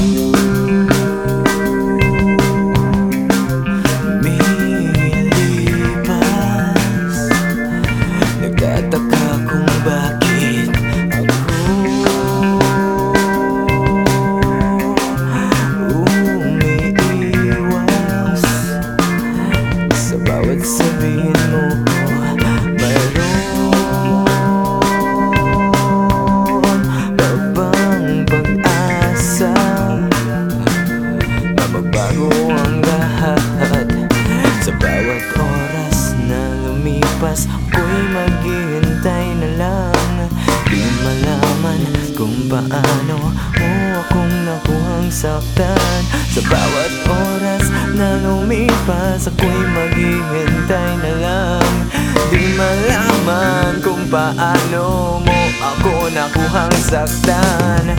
you. Lumipas Ako'y maghihintay na lang. Di malaman kung paano mo akong nakuhang saktan. Sa bawat oras na lumipas Ako'y maghihintay na lang. Di malaman kung paano mo ako nakuhang saktan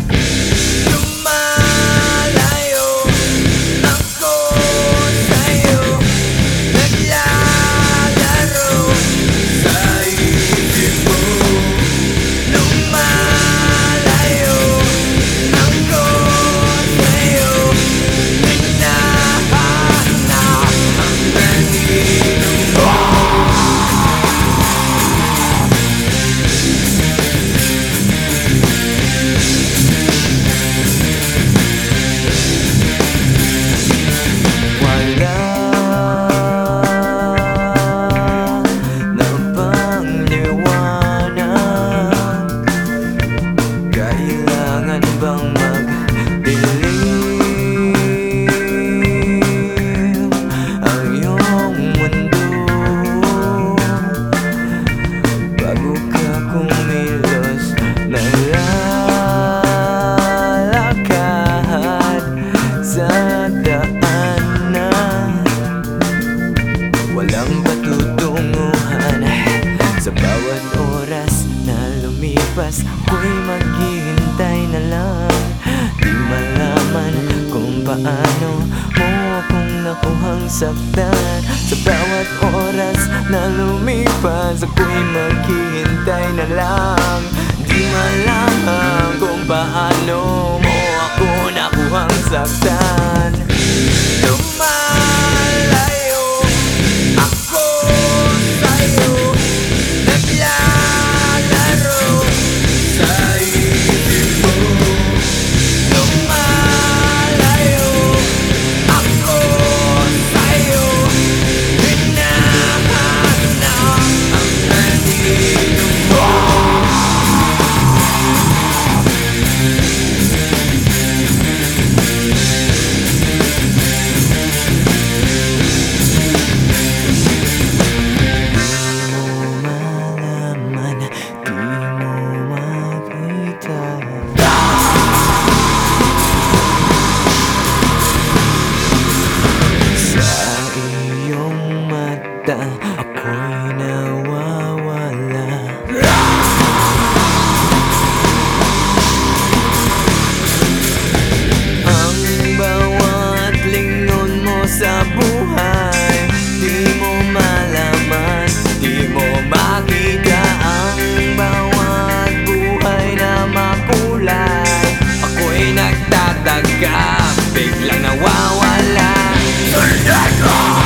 maghihintay na lang. Di malaman kung paano mo akong nakuhang saktan. Sa bawat oras na lumipas Ako'y maghihintay na lang. Di malaman kung paano mo ako nakuhang saktan kita Ako'y nawawala. Ang bawat lingon mo sa buhay Di mo malaman, di mo makita Ang bawat buhay na makulay. Ako'y nagtataga, biglang nawawala. Sundin ko!